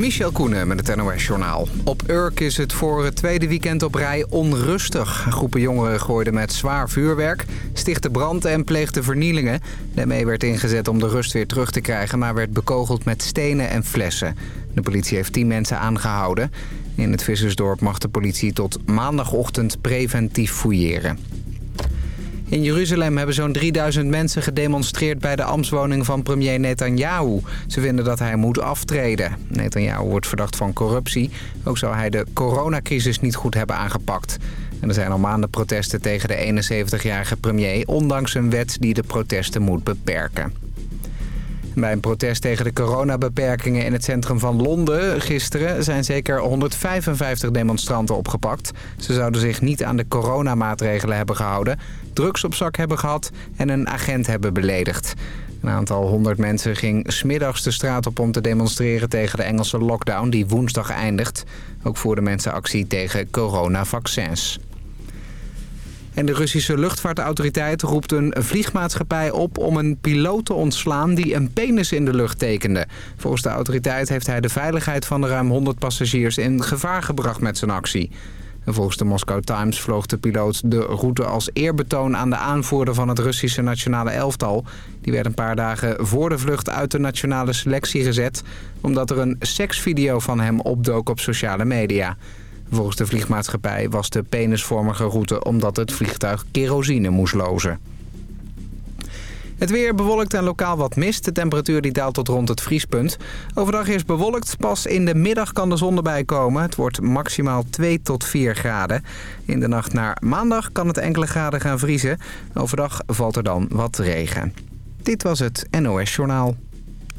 Michel Koenen met het NOS-journaal. Op Urk is het voor het tweede weekend op rij onrustig. Groepen jongeren gooiden met zwaar vuurwerk, stichtten brand en pleegden vernielingen. Daarmee werd ingezet om de rust weer terug te krijgen... maar werd bekogeld met stenen en flessen. De politie heeft tien mensen aangehouden. In het Vissersdorp mag de politie tot maandagochtend preventief fouilleren. In Jeruzalem hebben zo'n 3000 mensen gedemonstreerd bij de ambtswoning van premier Netanyahu. Ze vinden dat hij moet aftreden. Netanyahu wordt verdacht van corruptie. Ook zou hij de coronacrisis niet goed hebben aangepakt. En er zijn al maanden protesten tegen de 71-jarige premier... ondanks een wet die de protesten moet beperken. Bij een protest tegen de coronabeperkingen in het centrum van Londen gisteren zijn zeker 155 demonstranten opgepakt. Ze zouden zich niet aan de coronamaatregelen hebben gehouden, drugs op zak hebben gehad en een agent hebben beledigd. Een aantal honderd mensen ging smiddags de straat op om te demonstreren tegen de Engelse lockdown die woensdag eindigt. Ook voerden mensen actie tegen coronavaccins. En de Russische luchtvaartautoriteit roept een vliegmaatschappij op om een piloot te ontslaan die een penis in de lucht tekende. Volgens de autoriteit heeft hij de veiligheid van de ruim 100 passagiers in gevaar gebracht met zijn actie. En volgens de Moscow Times vloog de piloot de route als eerbetoon aan de aanvoerder van het Russische nationale elftal. Die werd een paar dagen voor de vlucht uit de nationale selectie gezet... omdat er een seksvideo van hem opdook op sociale media. Volgens de vliegmaatschappij was de penisvormige route omdat het vliegtuig kerosine moest lozen. Het weer bewolkt en lokaal wat mist. De temperatuur die daalt tot rond het vriespunt. Overdag is bewolkt. Pas in de middag kan de zon erbij komen. Het wordt maximaal 2 tot 4 graden. In de nacht naar maandag kan het enkele graden gaan vriezen. Overdag valt er dan wat regen. Dit was het NOS Journaal.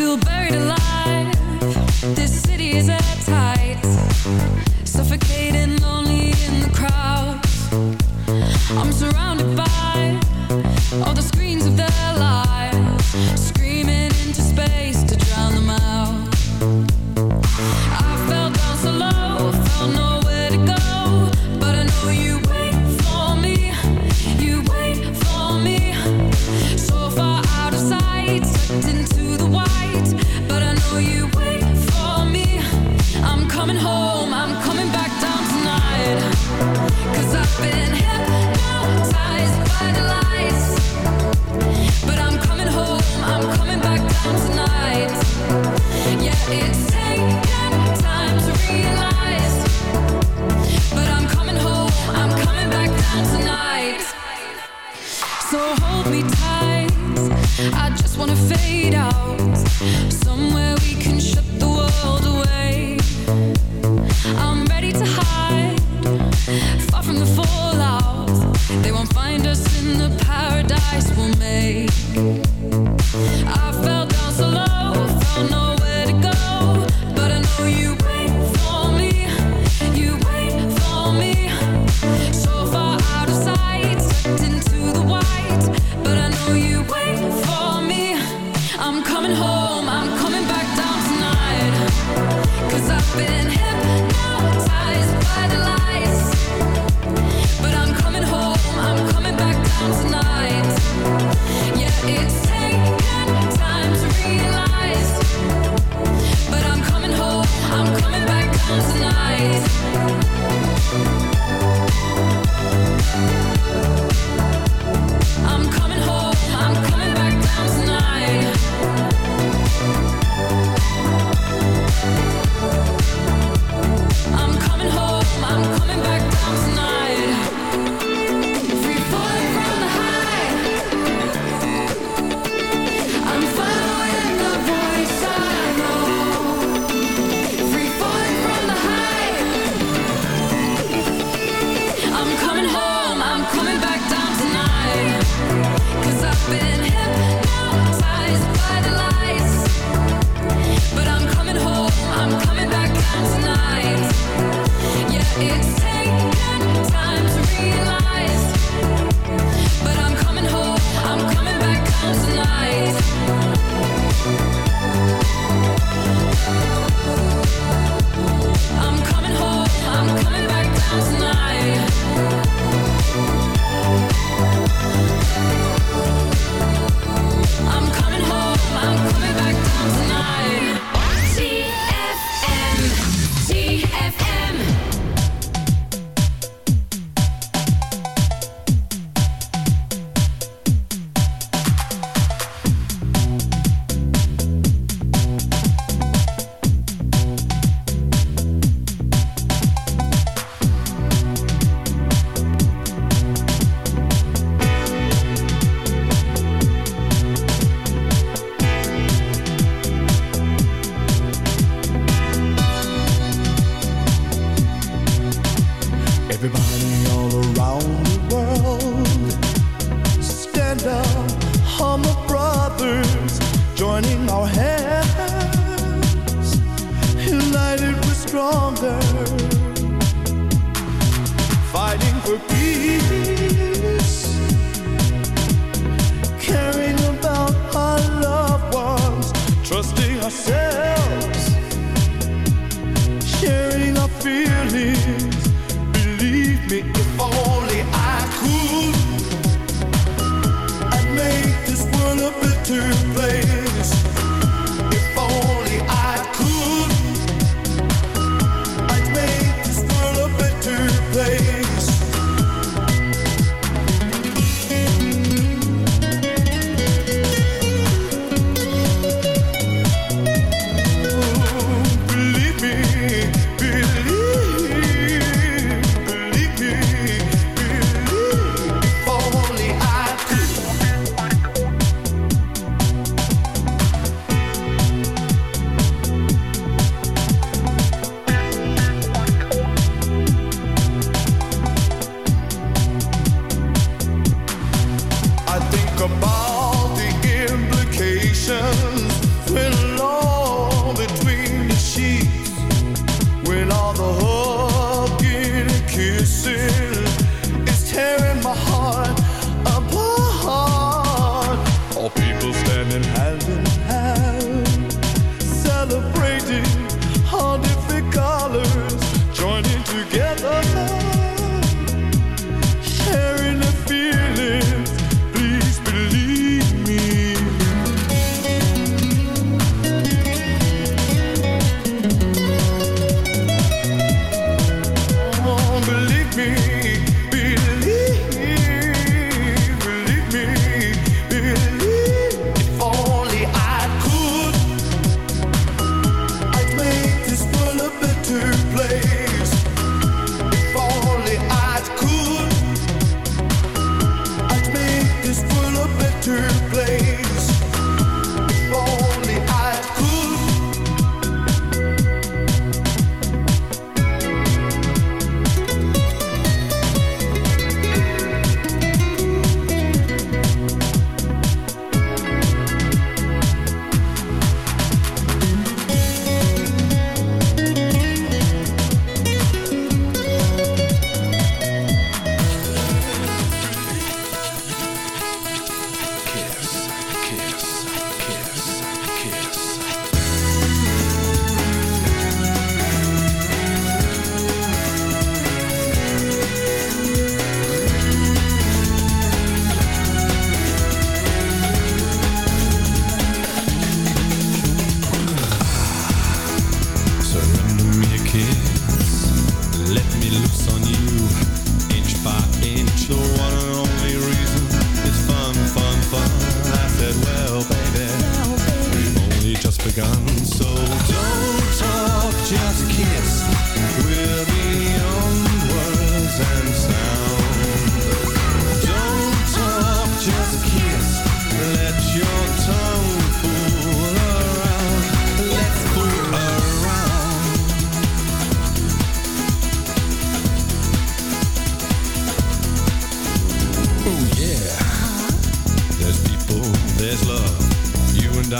feel buried alive. This city is at tight Suffocating lonely in the crowd. I'm surrounded by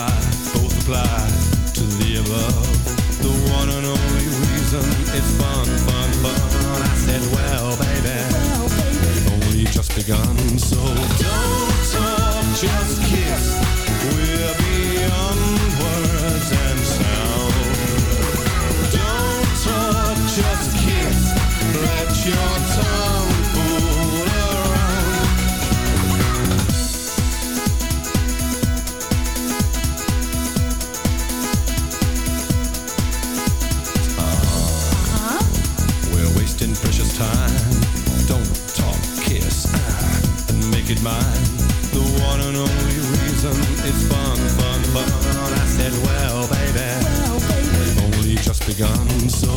got both apply to the above. The one and only reason is fun, fun, fun. I said, well, baby, well, baby. only just begun. So don't talk, just kiss. We're beyond words and sound. Don't talk, just kiss. Let your only reason is fun, fun, fun. I said, well, baby, we've only just begun, so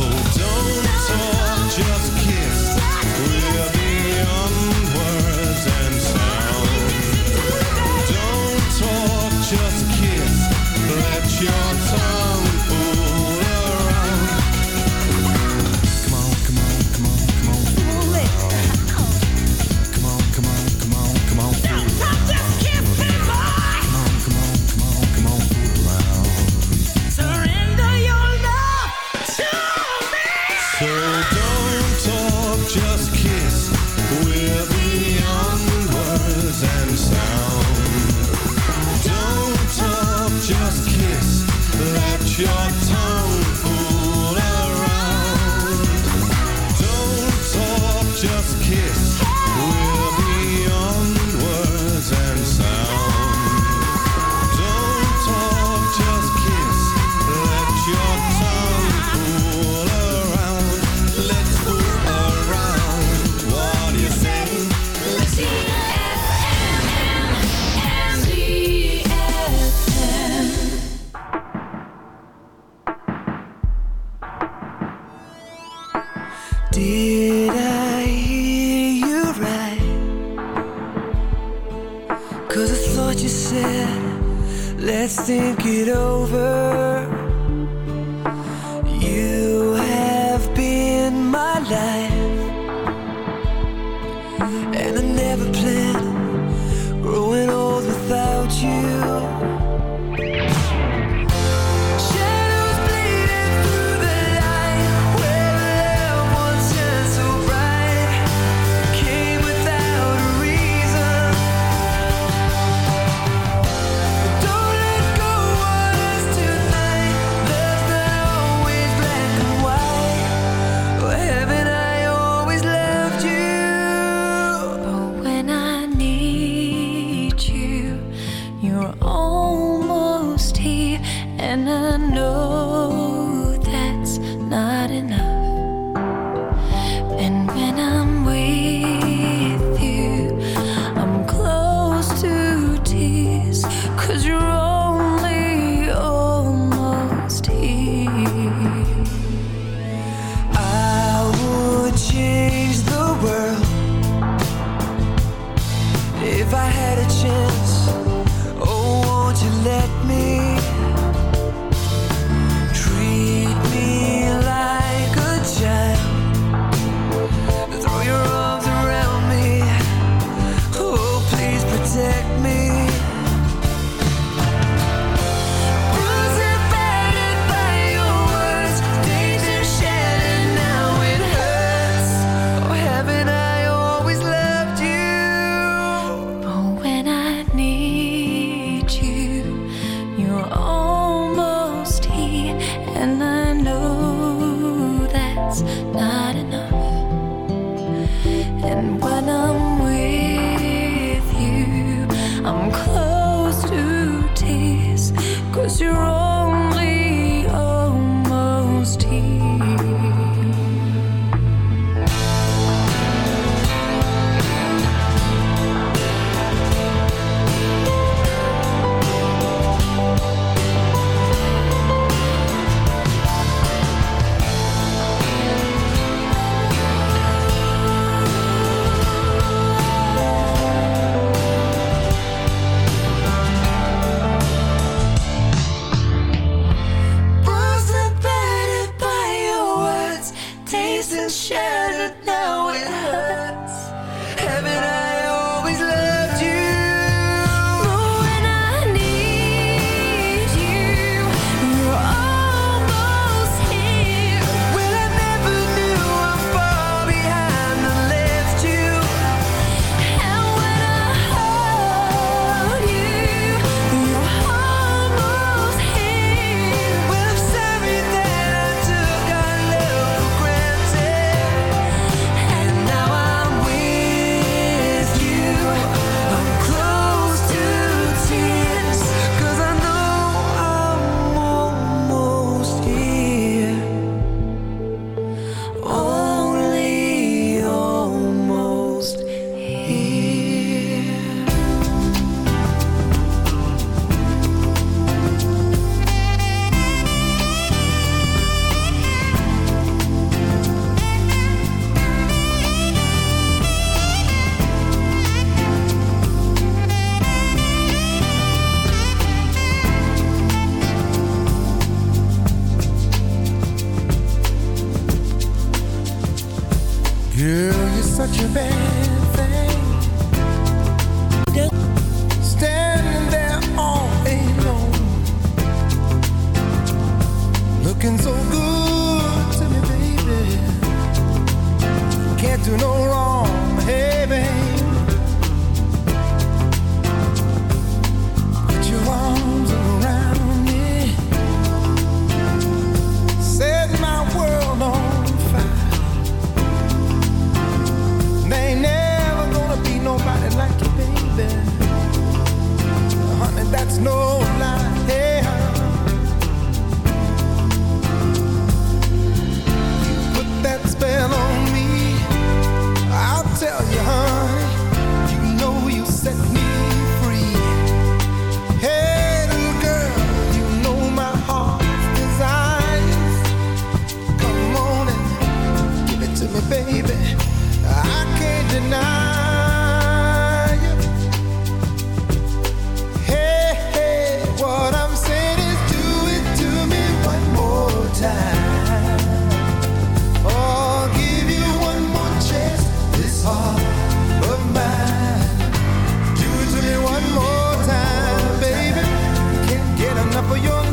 for your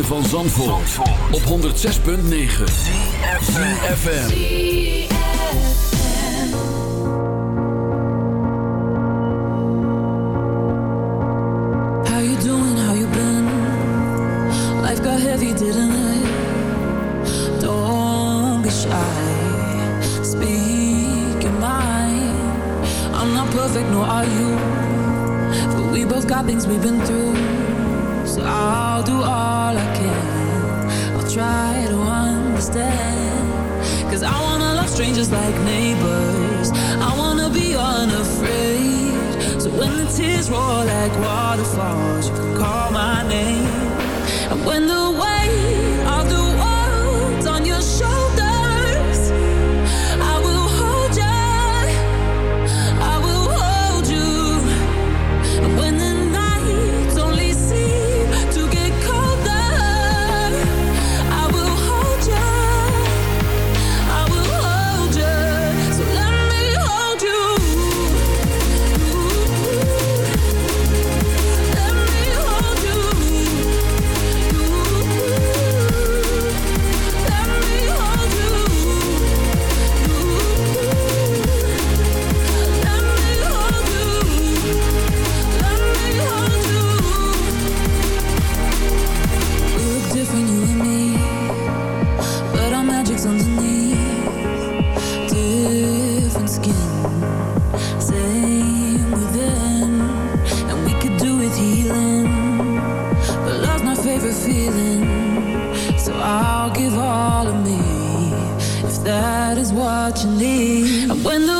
Zandvoort, op 106.9 CFFM How you doing, how you been? Life got heavy, didn't it? Don't be shy. Speak your mind. I'm not perfect, nor are you. But we both got things we've been through strangers like neighbors. I wanna be unafraid. So when the tears roll like waterfalls You can call my name. And when the weight feeling, so I'll give all of me if that is what you need. And when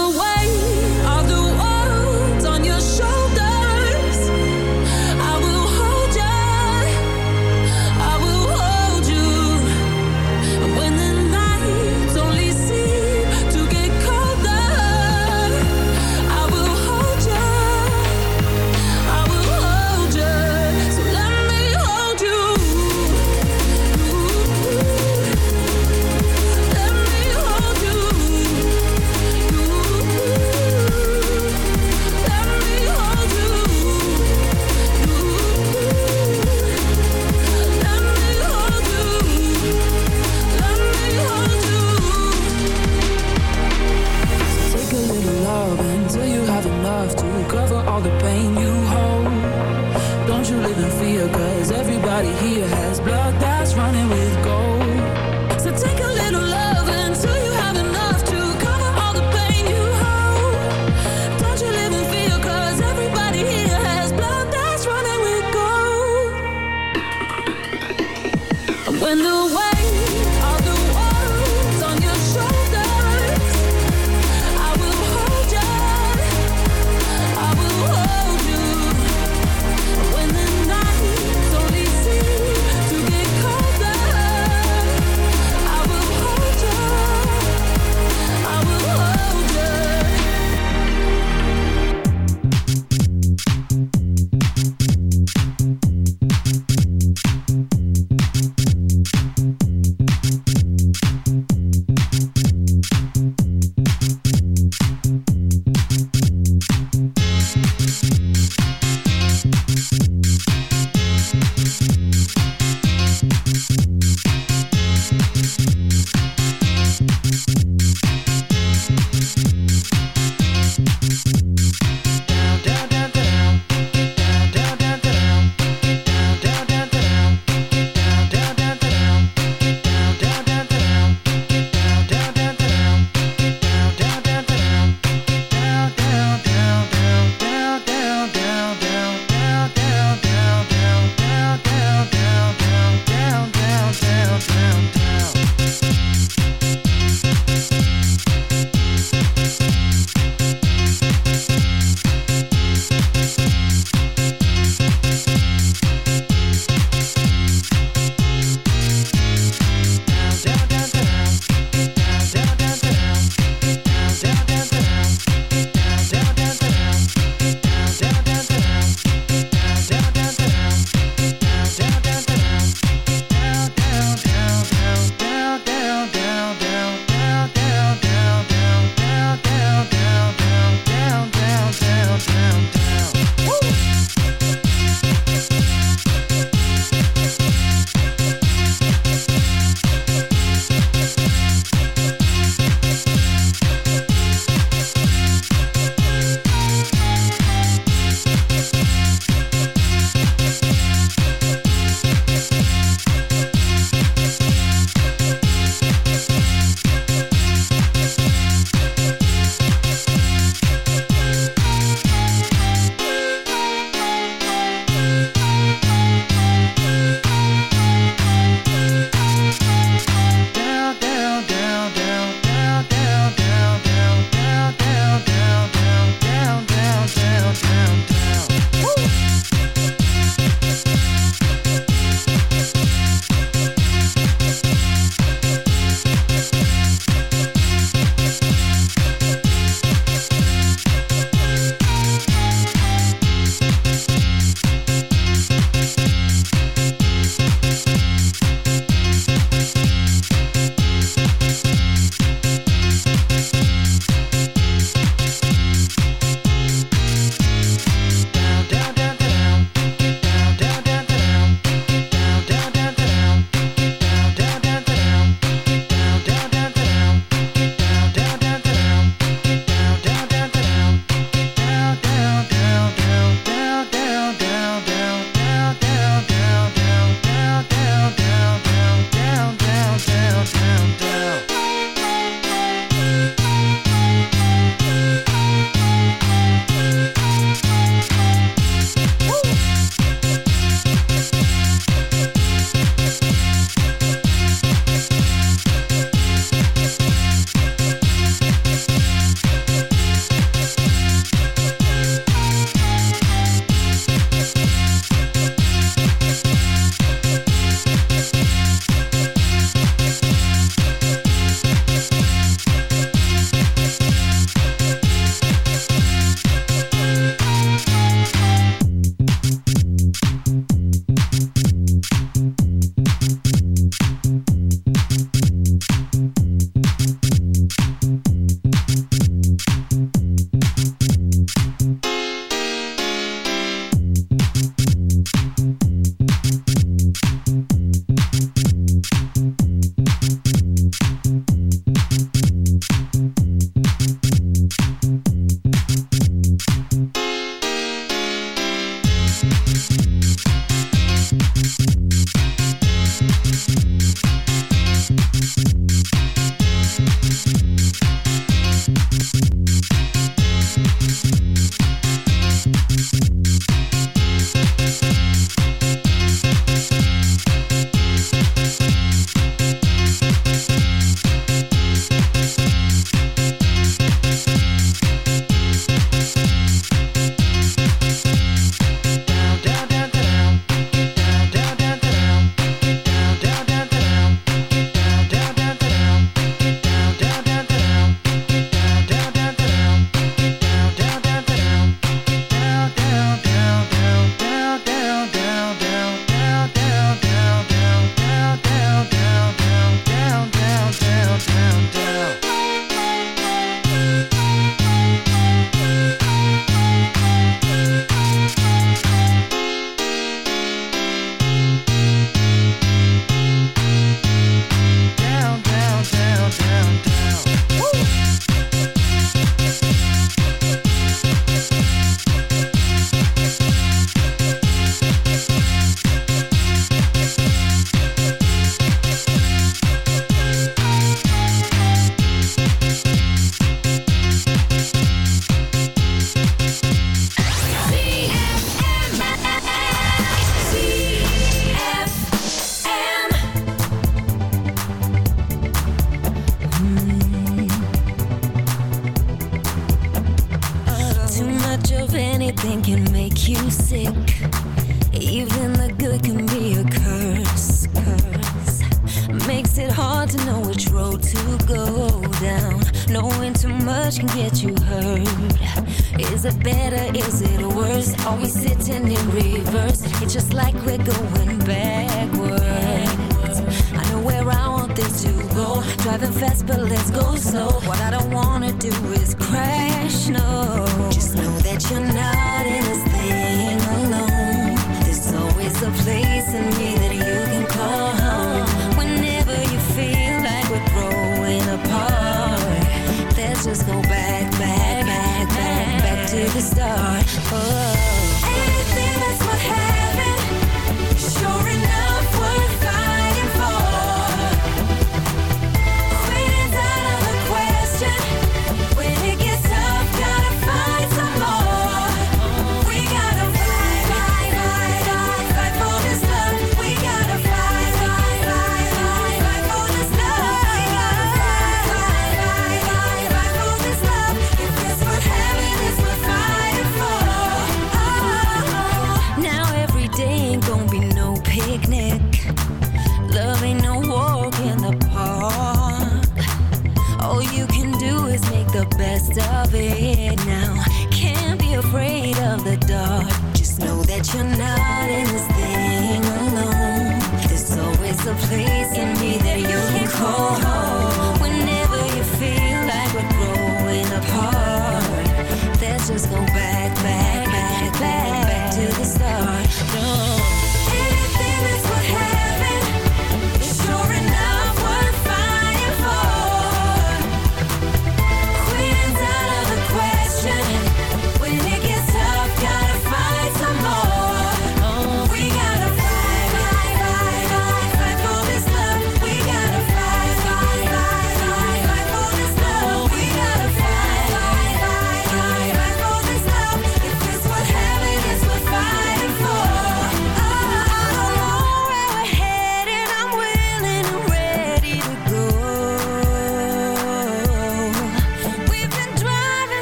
so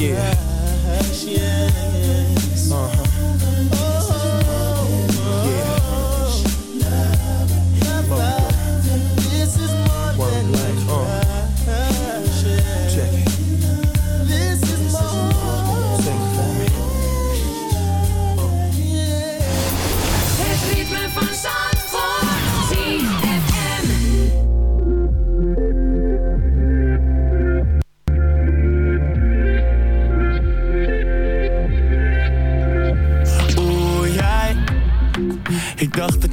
Yeah.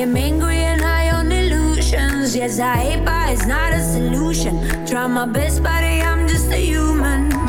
am angry and high on illusions. Yes, I hate, but it's not a solution. Try my best, buddy, I'm just a human.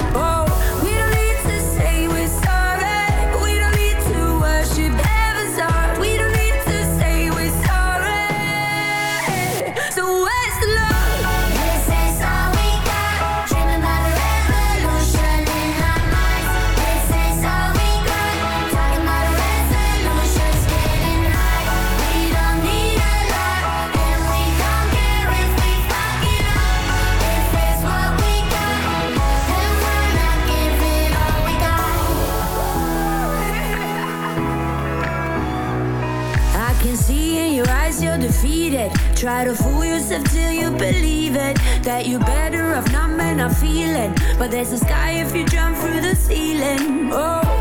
yourself till you believe it. That you're better off numb and not feeling. But there's a sky if you jump through the ceiling. Oh.